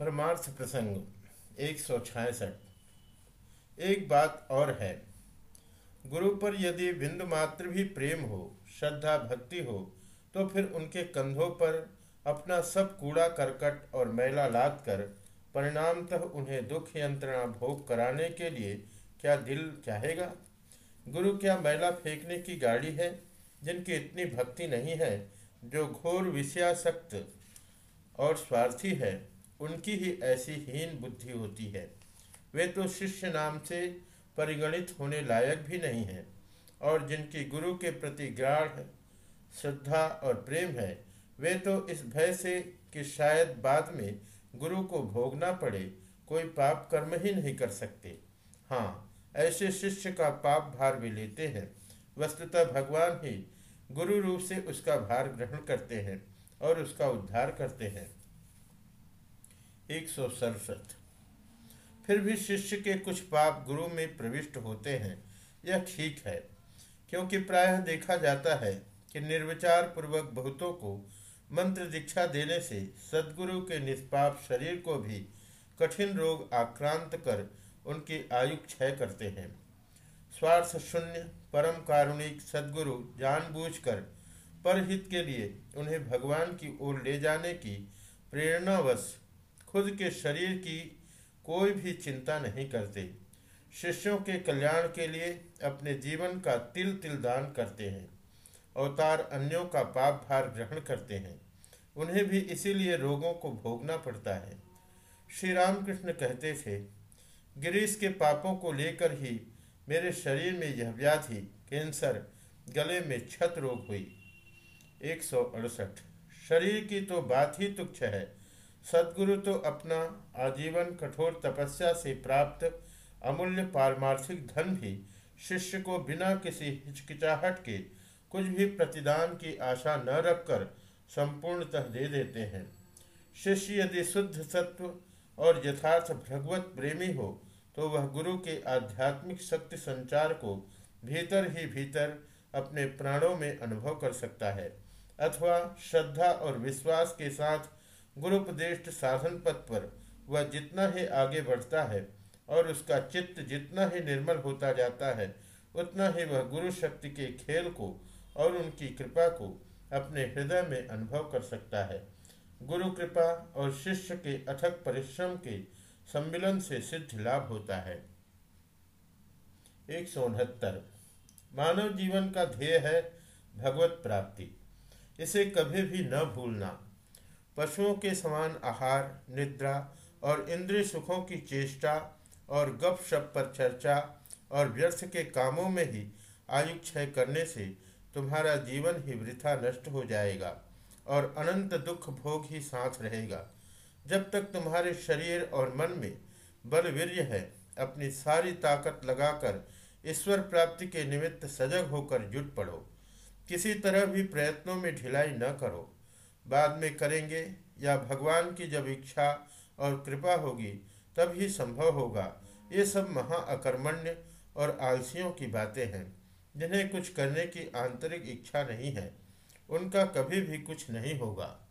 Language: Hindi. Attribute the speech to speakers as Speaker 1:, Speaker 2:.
Speaker 1: परमार्थ प्रसंग, एक सौ छियासठ एक बात और है। गुरु पर यदि बिंदु मात्र भी प्रेम हो, श्रद्धा, भक्ति हो तो फिर उनके कंधों पर अपना सब कूड़ा, करकट और मैला लाद कर परिणामतः उन्हें दुख यंत्रणा भोग कराने के लिए क्या दिल चाहेगा? गुरु, क्या मैला फेंकने की गाड़ी है, जिनकी इतनी भक्ति नहीं है, जो घोर विषयासक्त और स्वार्थी है? उनकी ही ऐसी हीन बुद्धि होती है। वे तो शिष्य नाम से परिगणित होने लायक भी नहीं है और जिनकी गुरु के प्रति गाढ़ श्रद्धा और प्रेम है, वे तो इस भय से कि शायद बाद में गुरु को भोगना पड़े, कोई पाप कर्म ही नहीं कर सकते। हाँ ऐसे शिष्य का पाप भार भी लेते हैं। वस्तुतः भगवान ही गुरु रूप से उसका भार ग्रहण करते हैं और उसका उद्धार करते हैं। एक सौ सड़सठ। फिर भी शिष्य के कुछ पाप गुरु में प्रविष्ट होते हैं। यह ठीक है, क्योंकि प्रायः देखा जाता है कि निर्विचार पूर्वक बहुतों को मंत्र दीक्षा देने से सदगुरु के निष्पाप शरीर को भी कठिन रोग आक्रांत कर उनकी आयु क्षय करते हैं। स्वार्थ शून्य, परम कारुणिक सदगुरु जानबूझकर परहित के लिए उन्हें भगवान की ओर ले जाने की प्रेरणावश खुद के शरीर की कोई भी चिंता नहीं करते। शिष्यों के कल्याण के लिए अपने जीवन का तिल तिल दान करते हैं। अवतार अन्यों का पाप भार ग्रहण करते हैं। उन्हें भी इसीलिए रोगों को भोगना पड़ता है। श्री रामकृष्ण कहते थे, गिरीश के पापों को लेकर ही मेरे शरीर में यह व्याधि, कैंसर, गले में छत रोग हुई। एक सौ अड़सठ। शरीर की तो बात ही तुच्छ है। सदगुरु तो अपना आजीवन कठोर तपस्या से प्राप्त अमूल्य पारमार्थिक धन भी शिष्य को बिना किसी हिचकिचाहट के कुछ भी प्रतिदान की आशा न रखकर संपूर्णतः दे देते हैं। शिष्य यदि शुद्ध सत्व और यथार्थ भगवत प्रेमी हो तो वह गुरु के आध्यात्मिक शक्ति संचार को भीतर ही भीतर अपने प्राणों में अनुभव कर सकता है, अथवा श्रद्धा और विश्वास के साथ गुरुपदेष्ट साधन पथ पर वह जितना ही आगे बढ़ता है और उसका चित्त जितना ही निर्मल होता जाता है, उतना ही वह गुरु शक्ति के खेल को और उनकी कृपा को अपने हृदय में अनुभव कर सकता है। गुरु कृपा और शिष्य के अथक परिश्रम के सम्मिलन से सिद्ध लाभ होता है। एक सौ उनहत्तर। मानव जीवन का ध्येय है भगवत प्राप्ति। इसे कभी भी न भूलना। पशुओं के समान आहार, निद्रा और इंद्रिय सुखों की चेष्टा और गप शप पर चर्चा और व्यर्थ के कामों में ही आयु क्षय करने से तुम्हारा जीवन ही वृथा नष्ट हो जाएगा और अनंत दुख भोग ही साथ रहेगा। जब तक तुम्हारे शरीर और मन में बल वीर्य है, अपनी सारी ताकत लगाकर ईश्वर प्राप्ति के निमित्त सजग होकर जुट पड़ो। किसी तरह भी प्रयत्नों में ढिलाई न करो। बाद में करेंगे या भगवान की जब इच्छा और कृपा होगी, तब ही संभव होगा। ये सब महाअकर्मण्य और आलसियों की बातें हैं, जिन्हें कुछ करने की आंतरिक इच्छा नहीं है। उनका कभी भी कुछ नहीं होगा।